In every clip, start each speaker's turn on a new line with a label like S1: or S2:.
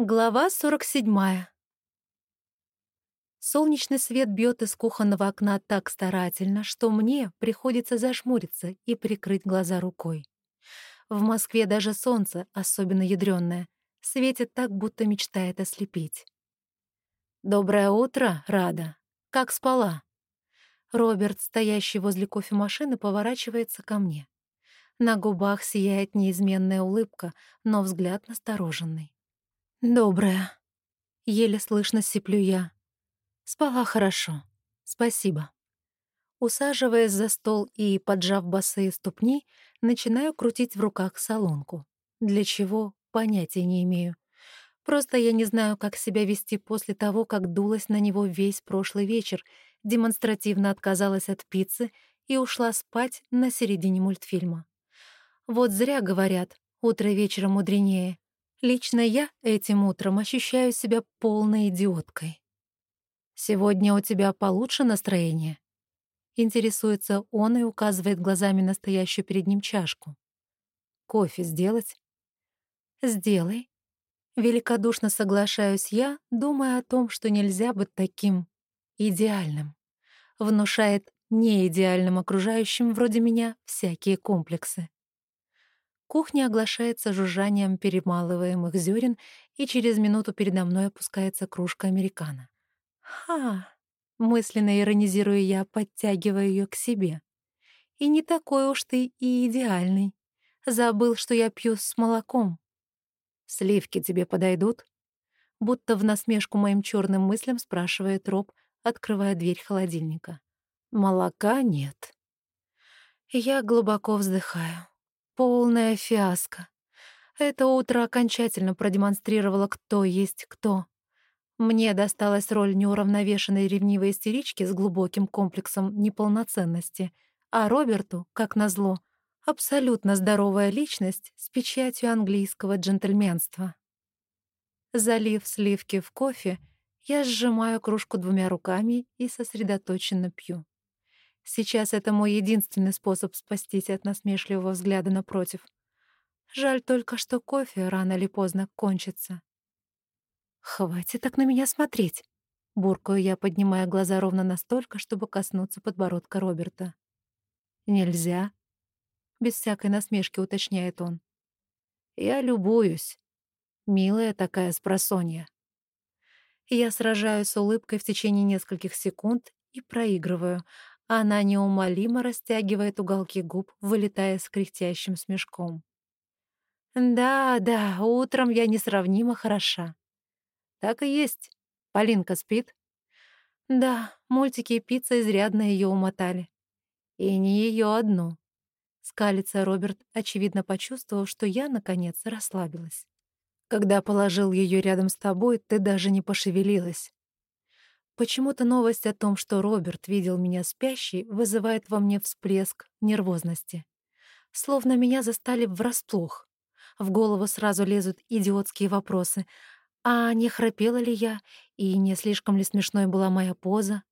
S1: Глава 47. Солнечный свет бьет из кухонного окна так старательно, что мне приходится зажмуриться и прикрыть глаза рукой. В Москве даже солнце, особенно ядрёное, светит так, будто мечтает ослепить. «Доброе утро, Рада. Как спала?» Роберт, стоящий возле кофемашины, поворачивается ко мне. На губах сияет неизменная улыбка, но взгляд настороженный. «Доброе». Еле слышно сиплю я. Спала хорошо. Спасибо. Усаживаясь за стол и, поджав босые ступни, начинаю крутить в руках солонку. Для чего, понятия не имею. Просто я не знаю, как себя вести после того, как дулась на него весь прошлый вечер, демонстративно отказалась от пиццы и ушла спать на середине мультфильма. Вот зря говорят, утро вечера мудренее. Лично я этим утром ощущаю себя полной идиоткой. «Сегодня у тебя получше настроение?» Интересуется он и указывает глазами настоящую перед ним чашку. «Кофе сделать?» «Сделай». Великодушно соглашаюсь я, думая о том, что нельзя быть таким идеальным. Внушает неидеальным окружающим вроде меня всякие комплексы. Кухня оглашается жужжанием перемалываемых зерен, и через минуту передо мной опускается кружка американо. «Ха!» — мысленно иронизирую я, подтягивая ее к себе. «И не такой уж ты и идеальный. Забыл, что я пью с молоком. Сливки тебе подойдут?» Будто в насмешку моим черным мыслям спрашивает Роб, открывая дверь холодильника. «Молока нет». Я глубоко вздыхаю. Полная фиаско. Это утро окончательно продемонстрировало, кто есть кто. Мне досталась роль неуравновешенной ревнивой истерички с глубоким комплексом неполноценности, а Роберту, как назло, абсолютно здоровая личность с печатью английского джентльменства. Залив сливки в кофе, я сжимаю кружку двумя руками и сосредоточенно пью. Сейчас это мой единственный способ спастись от насмешливого взгляда напротив. Жаль только, что кофе рано или поздно кончится. «Хватит так на меня смотреть!» Буркаю я, поднимая глаза ровно настолько, чтобы коснуться подбородка Роберта. «Нельзя?» Без всякой насмешки уточняет он. «Я любуюсь. Милая такая спросонья». Я сражаюсь с улыбкой в течение нескольких секунд и проигрываю, она неумолимо растягивает уголки губ, вылетая с кряхтящим смешком. «Да, да, утром я несравнимо хороша». «Так и есть. Полинка спит?» «Да, мультики и пицца изрядно ее умотали». «И не ее одну». Скалится Роберт, очевидно почувствовав, что я, наконец, расслабилась. «Когда положил ее рядом с тобой, ты даже не пошевелилась. Почему-то новость о том, что Роберт видел меня спящей, вызывает во мне всплеск нервозности. Словно меня застали врасплох. В голову сразу лезут идиотские вопросы. А не храпела ли я? И не слишком ли смешной была моя поза?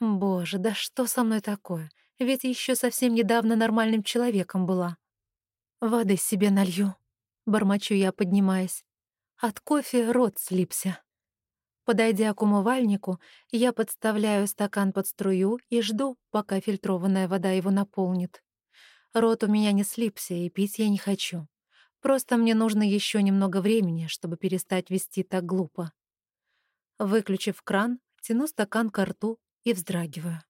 S1: Боже, да что со мной такое? Ведь еще совсем недавно нормальным человеком была. Воды себе налью. Бормочу я, поднимаясь. От кофе рот слипся. Подойдя к умывальнику, я подставляю стакан под струю и жду, пока фильтрованная вода его наполнит. Рот у меня не слипся, и пить я не хочу. Просто мне нужно еще немного времени, чтобы перестать вести так глупо. Выключив кран, тяну стакан к рту и вздрагиваю.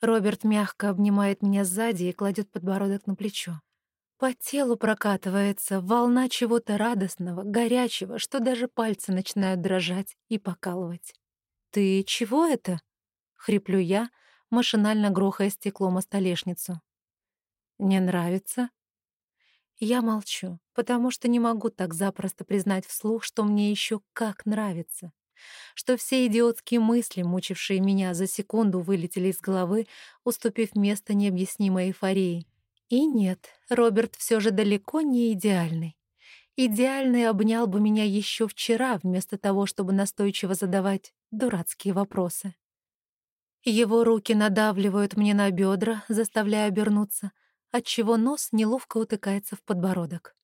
S1: Роберт мягко обнимает меня сзади и кладет подбородок на плечо. По телу прокатывается волна чего-то радостного, горячего, что даже пальцы начинают дрожать и покалывать. «Ты чего это?» — хриплю я, машинально грохая стеклом о столешницу. «Не нравится?» Я молчу, потому что не могу так запросто признать вслух, что мне еще как нравится. Что все идиотские мысли, мучившие меня за секунду, вылетели из головы, уступив место необъяснимой эйфории. И нет, Роберт все же далеко не идеальный. Идеальный обнял бы меня еще вчера, вместо того, чтобы настойчиво задавать дурацкие вопросы. Его руки надавливают мне на бедра, заставляя обернуться, отчего нос неловко утыкается в подбородок.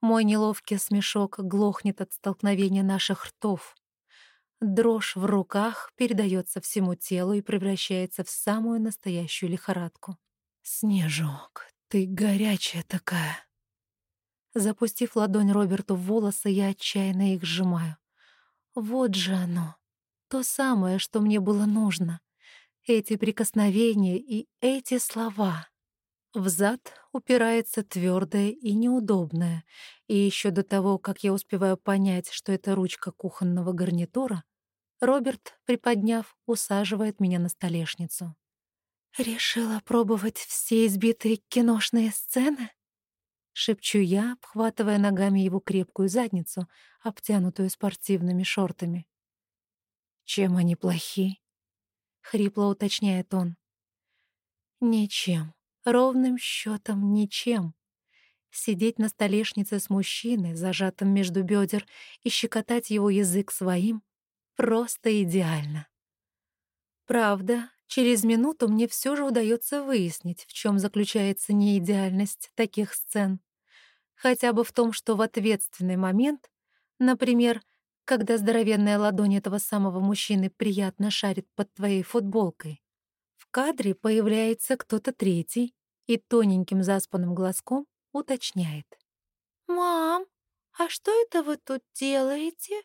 S1: Мой неловкий смешок глохнет от столкновения наших ртов. Дрожь в руках передается всему телу и превращается в самую настоящую лихорадку. «Снежок, ты горячая такая!» Запустив ладонь Роберту в волосы, я отчаянно их сжимаю. Вот же оно, то самое, что мне было нужно. Эти прикосновения и эти слова. В зад упирается твердое и неудобное, и еще до того, как я успеваю понять, что это ручка кухонного гарнитура, Роберт, приподняв, усаживает меня на столешницу. «Решила пробовать все избитые киношные сцены?» Шепчу я, обхватывая ногами его крепкую задницу, обтянутую спортивными шортами. «Чем они плохи?» — хрипло уточняет он. «Ничем. Ровным счетом ничем. Сидеть на столешнице с мужчиной, зажатым между бедер, и щекотать его язык своим — просто идеально. Правда, через минуту мне все же удается выяснить, в чем заключается неидеальность таких сцен. Хотя бы в том, что в ответственный момент, например, когда здоровенная ладонь этого самого мужчины приятно шарит под твоей футболкой, кадре появляется кто-то третий и тоненьким заспанным глазком уточняет.
S2: «Мам, а что это вы тут делаете?»